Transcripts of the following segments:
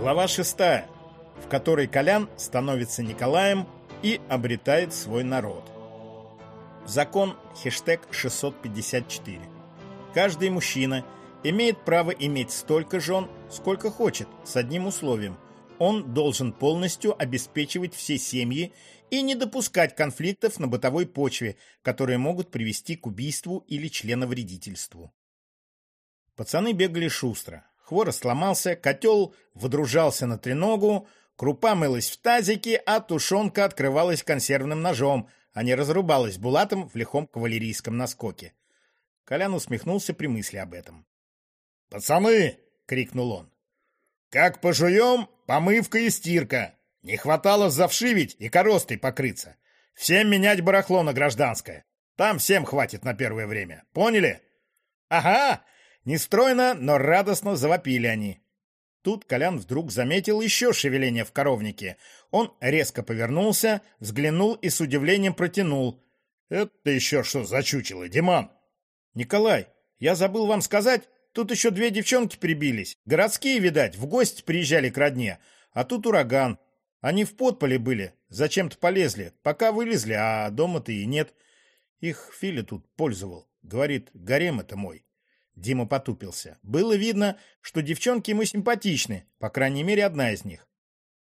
Глава 6, в которой Колян становится Николаем и обретает свой народ. Закон хештег 654. Каждый мужчина имеет право иметь столько жен, сколько хочет, с одним условием. Он должен полностью обеспечивать все семьи и не допускать конфликтов на бытовой почве, которые могут привести к убийству или членовредительству. Пацаны бегали шустро. Хворост сломался, котел выдружался на треногу, крупа мылась в тазике, а тушенка открывалась консервным ножом, а не разрубалась булатом в лихом кавалерийском наскоке. Колян усмехнулся при мысли об этом. «Пацаны!» — крикнул он. «Как пожуем, помывка и стирка. Не хватало завшивить и коростой покрыться. Всем менять барахло на гражданское. Там всем хватит на первое время. Поняли?» «Ага!» Нестройно, но радостно завопили они. Тут Колян вдруг заметил еще шевеление в коровнике. Он резко повернулся, взглянул и с удивлением протянул. «Это еще что за чучело, Диман?» «Николай, я забыл вам сказать, тут еще две девчонки прибились. Городские, видать, в гости приезжали к родне. А тут ураган. Они в подполе были, зачем-то полезли. Пока вылезли, а дома-то и нет. Их Филя тут пользовал. Говорит, гарем это мой. Дима потупился. Было видно, что девчонки ему симпатичны, по крайней мере, одна из них.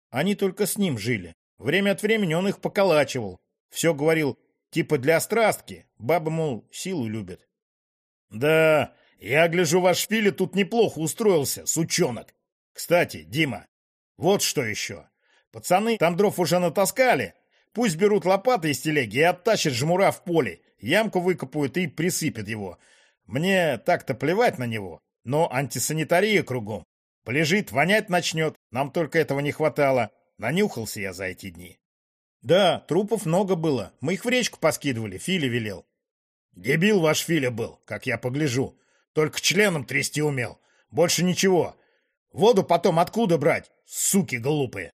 Они только с ним жили. Время от времени он их поколачивал. Все говорил, типа для страстки. Бабы, мол, силу любят. Да, я гляжу, ваш Филя тут неплохо устроился, сучонок. Кстати, Дима, вот что еще. Пацаны там дров уже натаскали. Пусть берут лопаты из телеги и оттащат жмура в поле. Ямку выкопают и присыпят его. Мне так-то плевать на него, но антисанитария кругом. Полежит, вонять начнет, нам только этого не хватало. Нанюхался я за эти дни. Да, трупов много было, мы их в речку поскидывали, Филя велел. Дебил ваш Филя был, как я погляжу. Только членом трясти умел. Больше ничего. Воду потом откуда брать, суки глупые?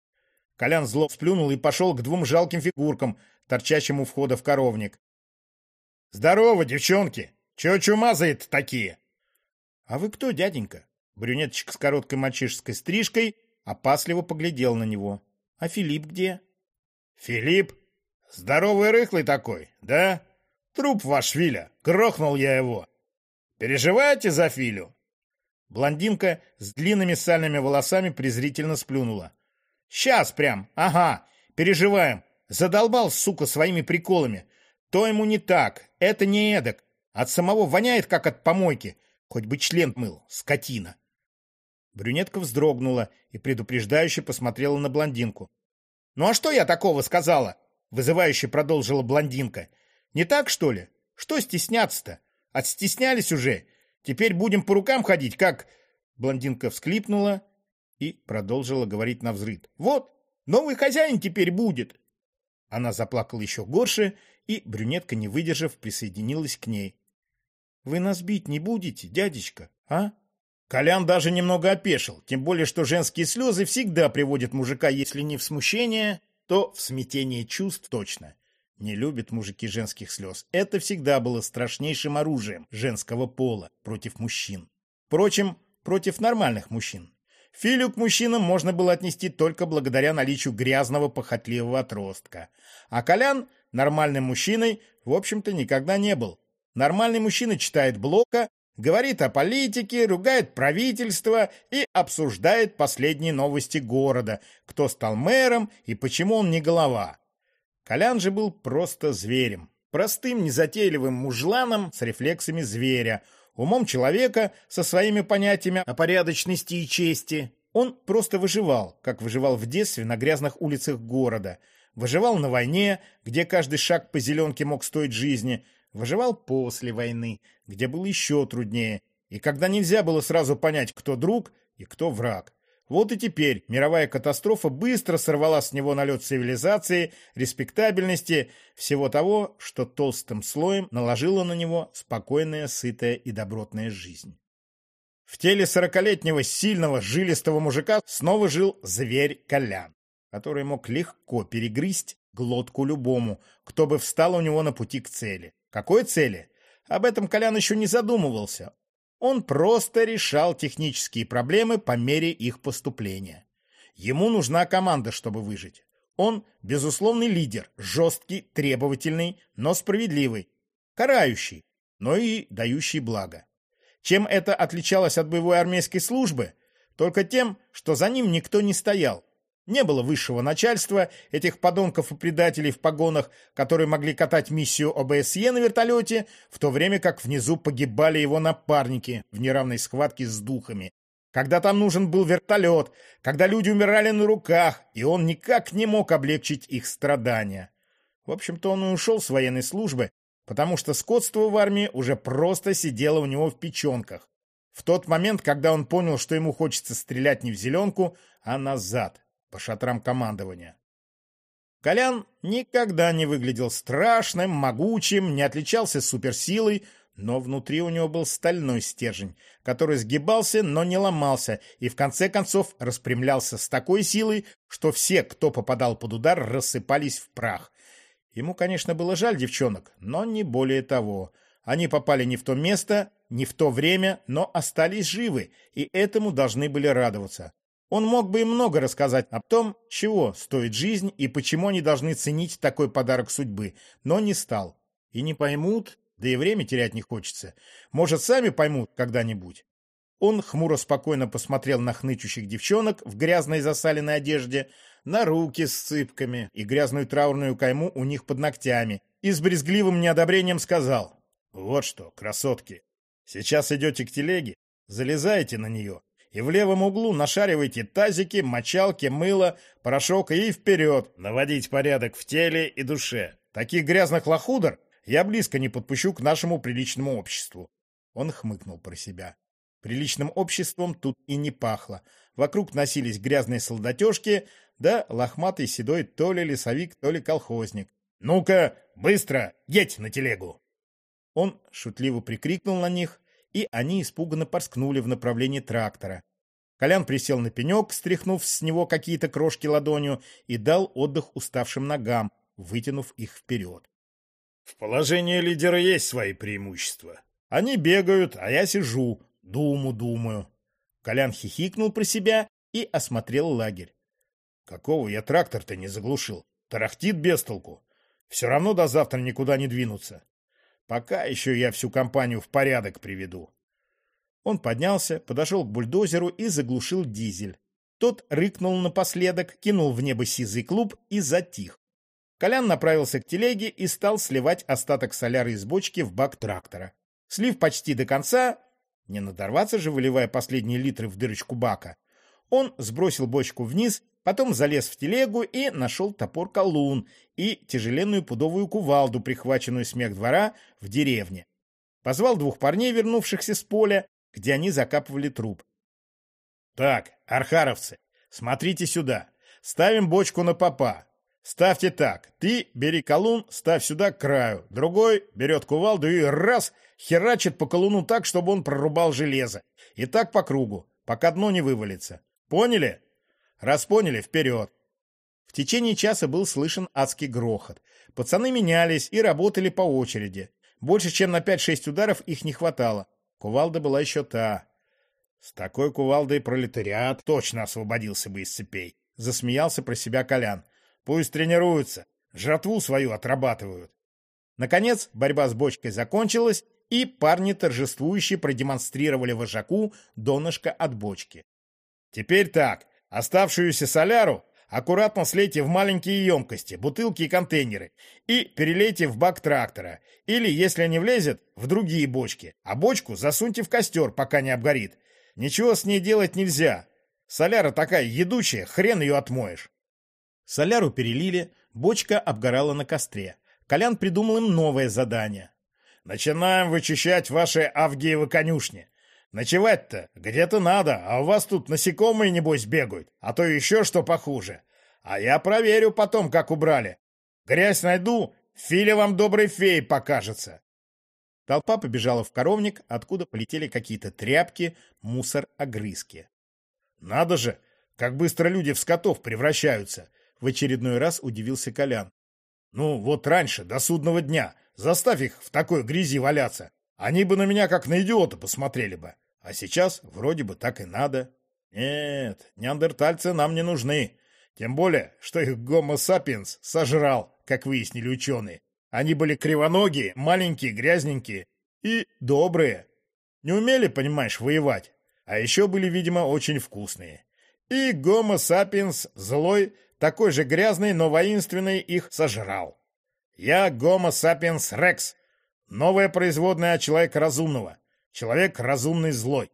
Колян зло сплюнул и пошел к двум жалким фигуркам, торчащим у входа в коровник. «Здорово, девчонки!» Чего чумазые-то такие? — А вы кто, дяденька? Брюнеточка с короткой мальчишеской стрижкой опасливо поглядел на него. — А Филипп где? — Филипп? Здоровый рыхлый такой, да? Труп ваш Филя, грохнул я его. Переживаете за Филю? Блондинка с длинными сальными волосами презрительно сплюнула. — Сейчас прям, ага, переживаем. Задолбал, сука, своими приколами. То ему не так, это не эдак. От самого воняет, как от помойки. Хоть бы член мыл, скотина. Брюнетка вздрогнула и предупреждающе посмотрела на блондинку. «Ну а что я такого сказала?» — вызывающе продолжила блондинка. «Не так, что ли? Что стесняться-то? Отстеснялись уже. Теперь будем по рукам ходить, как...» Блондинка всклипнула и продолжила говорить на взрыд. «Вот, новый хозяин теперь будет!» Она заплакала еще горше, и брюнетка, не выдержав, присоединилась к ней. Вы нас бить не будете, дядечка, а? Колян даже немного опешил, тем более, что женские слезы всегда приводят мужика, если не в смущение, то в смятение чувств точно. Не любят мужики женских слез. Это всегда было страшнейшим оружием женского пола против мужчин. Впрочем, против нормальных мужчин. Филю к мужчинам можно было отнести только благодаря наличию грязного похотливого отростка. А Колян нормальным мужчиной, в общем-то, никогда не был. Нормальный мужчина читает Блока, говорит о политике, ругает правительство и обсуждает последние новости города, кто стал мэром и почему он не голова. Колян же был просто зверем, простым незатейливым мужланом с рефлексами зверя, умом человека со своими понятиями о порядочности и чести. Он просто выживал, как выживал в детстве на грязных улицах города, выживал на войне, где каждый шаг по зеленке мог стоить жизни, Выживал после войны, где было еще труднее, и когда нельзя было сразу понять, кто друг и кто враг. Вот и теперь мировая катастрофа быстро сорвала с него налет цивилизации, респектабельности, всего того, что толстым слоем наложила на него спокойная, сытая и добротная жизнь. В теле сорокалетнего сильного жилистого мужика снова жил зверь Колян, который мог легко перегрызть глотку любому, кто бы встал у него на пути к цели. Какой цели? Об этом Колян еще не задумывался. Он просто решал технические проблемы по мере их поступления. Ему нужна команда, чтобы выжить. Он – безусловный лидер, жесткий, требовательный, но справедливый, карающий, но и дающий благо. Чем это отличалось от боевой армейской службы? Только тем, что за ним никто не стоял. Не было высшего начальства, этих подонков и предателей в погонах, которые могли катать миссию ОБСЕ на вертолете, в то время как внизу погибали его напарники в неравной схватке с духами. Когда там нужен был вертолет, когда люди умирали на руках, и он никак не мог облегчить их страдания. В общем-то, он и ушел с военной службы, потому что скотство в армии уже просто сидело у него в печенках. В тот момент, когда он понял, что ему хочется стрелять не в зеленку, а назад по шатрам командования. Колян никогда не выглядел страшным, могучим, не отличался суперсилой, но внутри у него был стальной стержень, который сгибался, но не ломался, и в конце концов распрямлялся с такой силой, что все, кто попадал под удар, рассыпались в прах. Ему, конечно, было жаль девчонок, но не более того. Они попали не в то место, не в то время, но остались живы, и этому должны были радоваться. Он мог бы и много рассказать о том, чего стоит жизнь и почему они должны ценить такой подарок судьбы, но не стал. И не поймут, да и время терять не хочется. Может, сами поймут когда-нибудь. Он хмуро спокойно посмотрел на хнычущих девчонок в грязной засаленной одежде, на руки с цыпками и грязную траурную кайму у них под ногтями, и с брезгливым неодобрением сказал, «Вот что, красотки, сейчас идете к телеге, залезаете на нее, и в левом углу нашаривайте тазики, мочалки, мыло, порошок и вперед, наводить порядок в теле и душе. Таких грязных лохудр я близко не подпущу к нашему приличному обществу. Он хмыкнул про себя. Приличным обществом тут и не пахло. Вокруг носились грязные солдатежки, да лохматый седой то ли лесовик, то ли колхозник. «Ну-ка, быстро, едь на телегу!» Он шутливо прикрикнул на них, и они испуганно порскнули в направлении трактора. Колян присел на пенек, стряхнув с него какие-то крошки ладонью, и дал отдых уставшим ногам, вытянув их вперед. В положении лидера есть свои преимущества. Они бегают, а я сижу, думу думаю. Колян хихикнул про себя и осмотрел лагерь. Какого я трактор-то не заглушил? Тарахтит без толку. Все равно до завтра никуда не двинуться. Пока еще я всю компанию в порядок приведу. Он поднялся, подошел к бульдозеру и заглушил дизель. Тот рыкнул напоследок, кинул в небо сизый клуб и затих. Колян направился к телеге и стал сливать остаток соляры из бочки в бак трактора. Слив почти до конца, не надорваться же, выливая последние литры в дырочку бака, он сбросил бочку вниз Потом залез в телегу и нашел топор-колун и тяжеленную пудовую кувалду, прихваченную с двора в деревне. Позвал двух парней, вернувшихся с поля, где они закапывали труп. «Так, архаровцы, смотрите сюда. Ставим бочку на попа. Ставьте так. Ты бери колун, ставь сюда к краю. Другой берет кувалду и раз херачит по колуну так, чтобы он прорубал железо. И так по кругу, пока дно не вывалится. Поняли?» Раз поняли, вперед. В течение часа был слышен адский грохот. Пацаны менялись и работали по очереди. Больше, чем на 5-6 ударов их не хватало. Кувалда была еще та. С такой кувалдой пролетариат точно освободился бы из цепей. Засмеялся про себя Колян. Пусть тренируются, жратву свою отрабатывают. Наконец, борьба с бочкой закончилась, и парни торжествующе продемонстрировали вожаку донышко от бочки. Теперь так, Оставшуюся соляру аккуратно слейте в маленькие емкости, бутылки и контейнеры, и перелейте в бак трактора, или, если не влезет, в другие бочки, а бочку засуньте в костер, пока не обгорит. Ничего с ней делать нельзя. Соляра такая едучая, хрен ее отмоешь. Соляру перелили, бочка обгорала на костре. Колян придумал им новое задание. «Начинаем вычищать ваши Авгиевы конюшни. Ночевать-то где-то надо, а у вас тут насекомые, небось, бегают, а то еще что похуже. А я проверю потом, как убрали. Грязь найду, Филя вам доброй феей покажется. Толпа побежала в коровник, откуда полетели какие-то тряпки, мусор, огрызки. Надо же, как быстро люди в скотов превращаются, в очередной раз удивился Колян. Ну, вот раньше, до судного дня, заставь их в такой грязи валяться. Они бы на меня как на идиота посмотрели бы. А сейчас вроде бы так и надо. Нет, неандертальцы нам не нужны. Тем более, что их гомо сапиенс сожрал, как выяснили ученые. Они были кривоногие, маленькие, грязненькие и добрые. Не умели, понимаешь, воевать. А еще были, видимо, очень вкусные. И гомо сапиенс, злой, такой же грязный, но воинственный, их сожрал. Я гомо сапиенс рекс, новая производная от человека разумного. Человек разумный злой.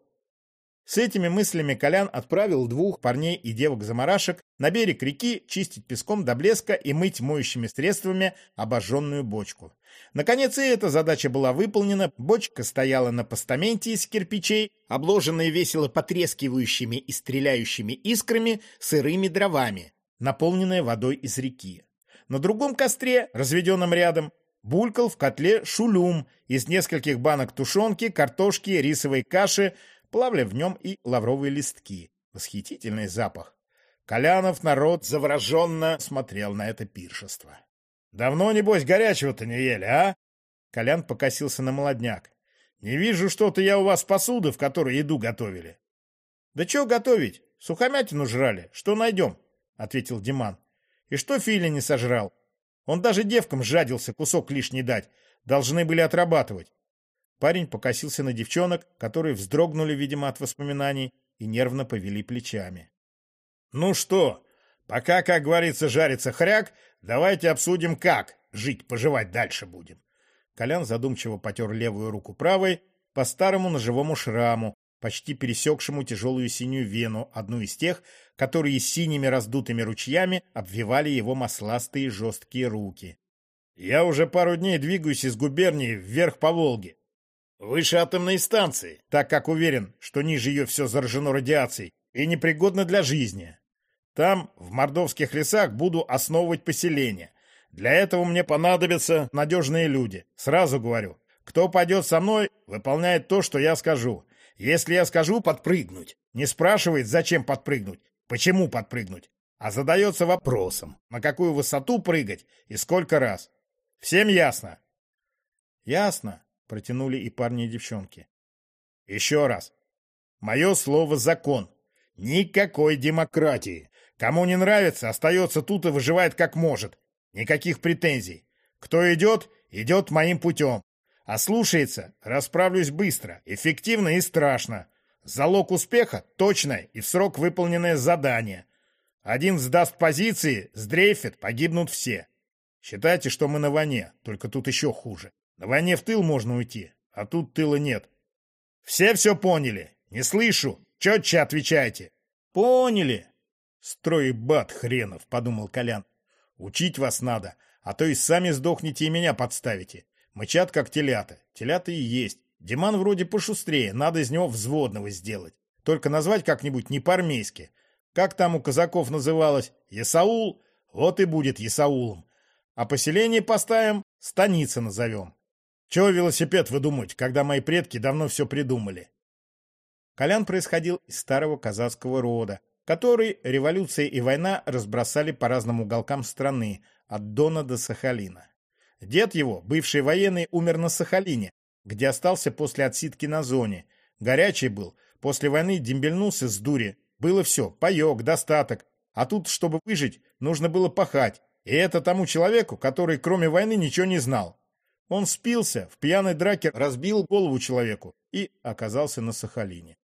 С этими мыслями Колян отправил двух парней и девок-замарашек на берег реки чистить песком до блеска и мыть моющими средствами обожженную бочку. Наконец и эта задача была выполнена, бочка стояла на постаменте из кирпичей, обложенной весело потрескивающими и стреляющими искрами сырыми дровами, наполненная водой из реки. На другом костре, разведенном рядом, булькал в котле шулюм из нескольких банок тушенки, картошки, рисовой каши, плавали в нем и лавровые листки. Восхитительный запах. Колянов народ завороженно смотрел на это пиршество. «Давно, небось, горячего-то не ели, а?» Колян покосился на молодняк. «Не вижу что-то я у вас посуды, в которой еду готовили». «Да что готовить? Сухомятину жрали. Что найдем?» — ответил Диман. «И что Филя не сожрал? Он даже девкам жадился кусок лишний дать. Должны были отрабатывать. Парень покосился на девчонок, которые вздрогнули, видимо, от воспоминаний и нервно повели плечами. «Ну что, пока, как говорится, жарится хряк, давайте обсудим, как жить-поживать дальше будем». Колян задумчиво потер левую руку правой по старому ножевому шраму, почти пересекшему тяжелую синюю вену, одну из тех, которые синими раздутыми ручьями обвивали его масластые жесткие руки. «Я уже пару дней двигаюсь из губернии вверх по Волге. Выше атомной станции, так как уверен, что ниже ее все заражено радиацией и непригодно для жизни. Там, в мордовских лесах, буду основывать поселение. Для этого мне понадобятся надежные люди. Сразу говорю, кто пойдет со мной, выполняет то, что я скажу. Если я скажу подпрыгнуть, не спрашивает, зачем подпрыгнуть, почему подпрыгнуть, а задается вопросом, на какую высоту прыгать и сколько раз. Всем ясно? Ясно, Протянули и парни, и девчонки. Еще раз. Мое слово закон. Никакой демократии. Кому не нравится, остается тут и выживает как может. Никаких претензий. Кто идет, идет моим путем. А слушается, расправлюсь быстро, эффективно и страшно. Залог успеха – точное и в срок выполненное задание. Один сдаст позиции, сдрейфит, погибнут все. Считайте, что мы на войне, только тут еще хуже. На войне в тыл можно уйти, а тут тыла нет. Все все поняли? Не слышу. Четче отвечайте. Поняли. Строй бат хренов, подумал Колян. Учить вас надо, а то и сами сдохнете и меня подставите. Мычат, как телята. Телята и есть. Диман вроде пошустрее, надо из него взводного сделать. Только назвать как-нибудь не по-армейски. Как там у казаков называлось? Есаул? Вот и будет Есаулом. А поселение поставим, станица назовем. Чего велосипед выдумать, когда мои предки давно все придумали? Колян происходил из старого казацкого рода, который революция и война разбросали по разным уголкам страны, от Дона до Сахалина. Дед его, бывший военный, умер на Сахалине, где остался после отсидки на зоне. Горячий был, после войны дембельнулся с дури. Было все, паек, достаток. А тут, чтобы выжить, нужно было пахать. И это тому человеку, который кроме войны ничего не знал. Он спился, в пьяной драке разбил голову человеку и оказался на Сахалине.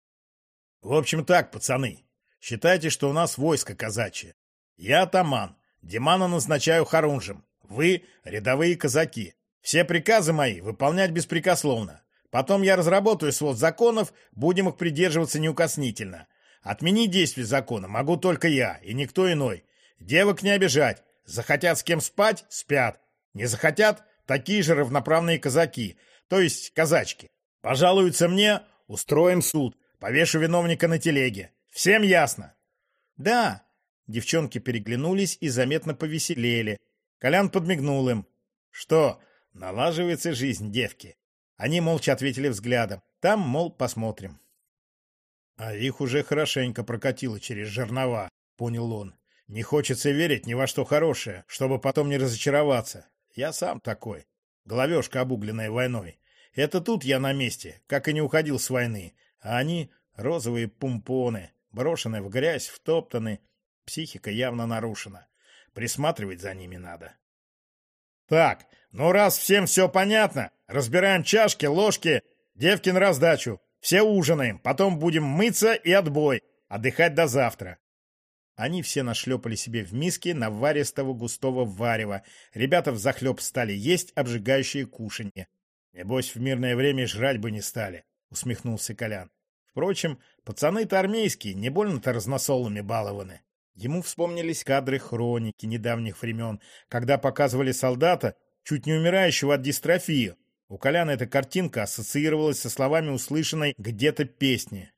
В общем так, пацаны, считайте, что у нас войско казачье. Я атаман, Димана назначаю хорунжем, вы — рядовые казаки. Все приказы мои выполнять беспрекословно. Потом я разработаю свод законов, будем их придерживаться неукоснительно. Отменить действие закона могу только я и никто иной. Девок не обижать. Захотят с кем спать — спят. Не захотят такие же равноправные казаки, то есть казачки. Пожалуются мне, устроим суд, повешу виновника на телеге. Всем ясно? Да. Девчонки переглянулись и заметно повеселели. Колян подмигнул им. Что, налаживается жизнь девки? Они молча ответили взглядом. Там, мол, посмотрим. А их уже хорошенько прокатило через жернова, понял он. Не хочется верить ни во что хорошее, чтобы потом не разочароваться. Я сам такой. Головешка, обугленная войной. Это тут я на месте, как и не уходил с войны. А они — розовые пумпоны, брошены в грязь, втоптаны. Психика явно нарушена. Присматривать за ними надо. Так, ну раз всем все понятно, разбираем чашки, ложки, девки на раздачу. Все ужинаем, потом будем мыться и отбой. Отдыхать до завтра. Они все нашлепали себе в миски наваристого густого варева. Ребята взахлеб стали есть обжигающие кушанье. Небось, в мирное время жрать бы не стали, усмехнулся Колян. Впрочем, пацаны-то армейские, не больно-то разносолами балованы. Ему вспомнились кадры хроники недавних времен, когда показывали солдата, чуть не умирающего от дистрофии. У Коляна эта картинка ассоциировалась со словами услышанной где-то песни.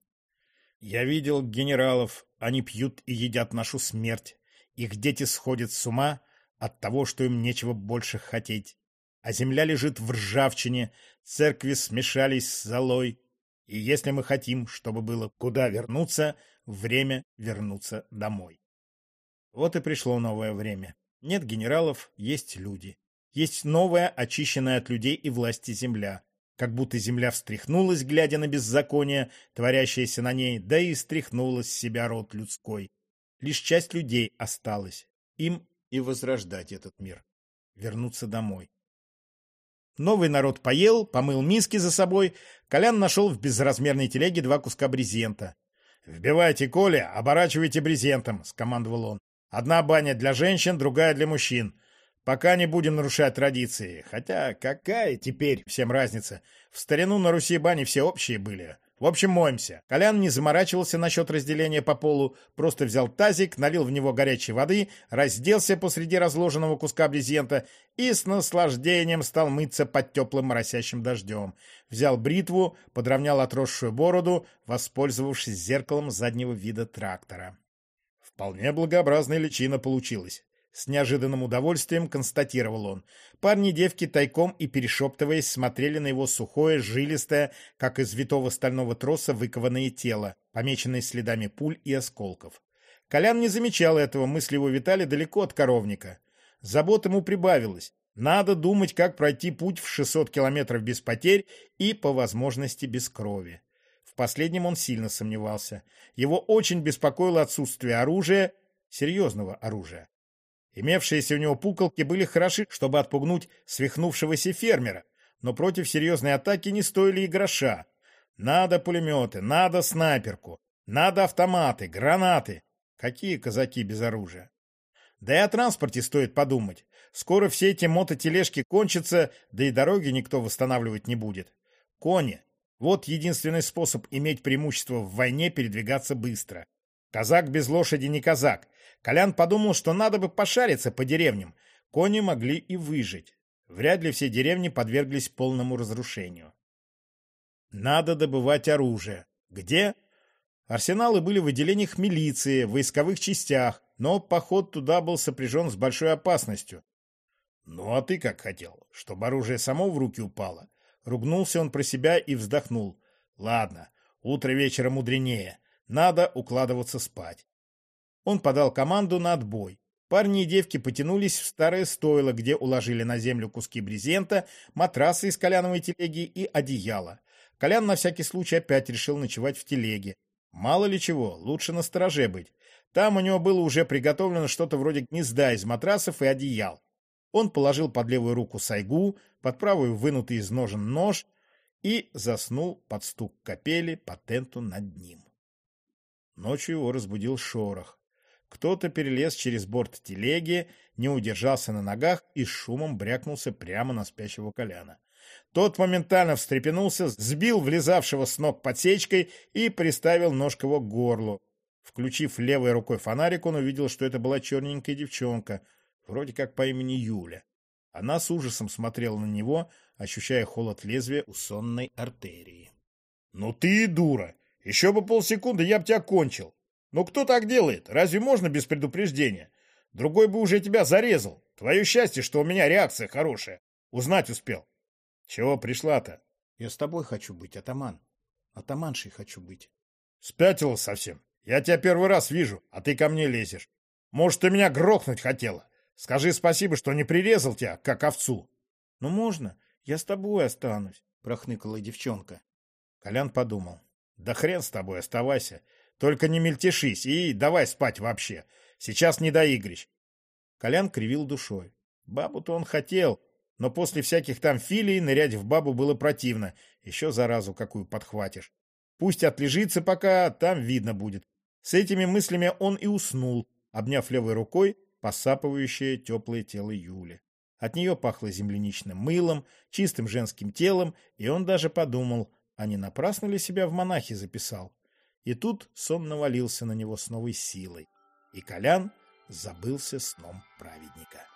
«Я видел генералов, они пьют и едят нашу смерть. Их дети сходят с ума от того, что им нечего больше хотеть. А земля лежит в ржавчине, церкви смешались с золой, и если мы хотим, чтобы было куда вернуться, время вернуться домой. Вот и пришло новое время. Нет генералов, есть люди. Есть новая, очищенная от людей и власти земля. Как будто земля встряхнулась, глядя на беззаконие, творящееся на ней, да и стряхнулась с себя род людской. Лишь часть людей осталась. Им и возрождать этот мир. Вернуться домой. Новый народ поел, помыл миски за собой. Колян нашел в безразмерной телеге два куска брезента. «Вбивайте Коля, оборачивайте брезентом», — скомандовал он. «Одна баня для женщин, другая для мужчин. Пока не будем нарушать традиции. Хотя какая теперь всем разница? В старину на Руси бани все общие были. В общем, моемся. Колян не заморачивался насчет разделения по полу, просто взял тазик, налил в него горячей воды, разделся посреди разложенного куска брезента и с наслаждением стал мыться под теплым моросящим дождем. Взял бритву, подровнял отросшую бороду, воспользовавшись зеркалом заднего вида трактора. Вполне благообразная личина получилась. С неожиданным удовольствием констатировал он. Парни девки тайком и перешептываясь смотрели на его сухое, жилистое, как из витого стального троса выкованное тело, помеченное следами пуль и осколков. Колян не замечал этого, мысли его витали далеко от коровника. Забот ему прибавилось. Надо думать, как пройти путь в 600 километров без потерь и, по возможности, без крови. В последнем он сильно сомневался. Его очень беспокоило отсутствие оружия, серьезного оружия. Имевшиеся у него пуколки были хороши, чтобы отпугнуть свихнувшегося фермера, но против серьезной атаки не стоили и гроша. Надо пулеметы, надо снайперку, надо автоматы, гранаты. Какие казаки без оружия? Да и о транспорте стоит подумать. Скоро все эти мототележки кончатся, да и дороги никто восстанавливать не будет. Кони. Вот единственный способ иметь преимущество в войне передвигаться быстро. Казак без лошади не казак. Колян подумал, что надо бы пошариться по деревням. Кони могли и выжить. Вряд ли все деревни подверглись полному разрушению. Надо добывать оружие. Где? Арсеналы были в отделениях милиции, в войсковых частях, но поход туда был сопряжен с большой опасностью. Ну а ты как хотел, чтобы оружие само в руки упало? Ругнулся он про себя и вздохнул. Ладно, утро вечера мудренее. Надо укладываться спать. Он подал команду на отбой. Парни и девки потянулись в старое стойло, где уложили на землю куски брезента, матрасы из коляновой телеги и одеяло. Колян на всякий случай опять решил ночевать в телеге. Мало ли чего, лучше на стороже быть. Там у него было уже приготовлено что-то вроде гнезда из матрасов и одеял. Он положил под левую руку сайгу, под правую вынутый из ножен нож и заснул под стук капели по тенту над ним. Ночью его разбудил шорох. Кто-то перелез через борт телеги, не удержался на ногах и шумом брякнулся прямо на спящего Коляна. Тот моментально встрепенулся, сбил влезавшего с ног подсечкой и приставил нож к его горлу. Включив левой рукой фонарик, он увидел, что это была черненькая девчонка, вроде как по имени Юля. Она с ужасом смотрела на него, ощущая холод лезвия у сонной артерии. — Ну ты и дура! Еще бы полсекунды, я бы тебя кончил. Но кто так делает? Разве можно без предупреждения? Другой бы уже тебя зарезал. Твое счастье, что у меня реакция хорошая. Узнать успел. Чего пришла-то? Я с тобой хочу быть, атаман. Атаманшей хочу быть. Спятила совсем. Я тебя первый раз вижу, а ты ко мне лезешь. Может, ты меня грохнуть хотела? Скажи спасибо, что не прирезал тебя, как овцу. Ну, можно. Я с тобой останусь, прохныкала девчонка. Колян подумал. Да хрен с тобой, оставайся. Только не мельтешись и давай спать вообще. Сейчас не до игрищ. Колян кривил душой. Бабу-то он хотел, но после всяких там филий нырять в бабу было противно. Еще заразу какую подхватишь. Пусть отлежится пока, там видно будет. С этими мыслями он и уснул, обняв левой рукой посапывающее теплое тело Юли. От нее пахло земляничным мылом, чистым женским телом, и он даже подумал, а не напрасно ли себя в монахи записал. И тут сон навалился на него с новой силой, и Колян забылся сном праведника.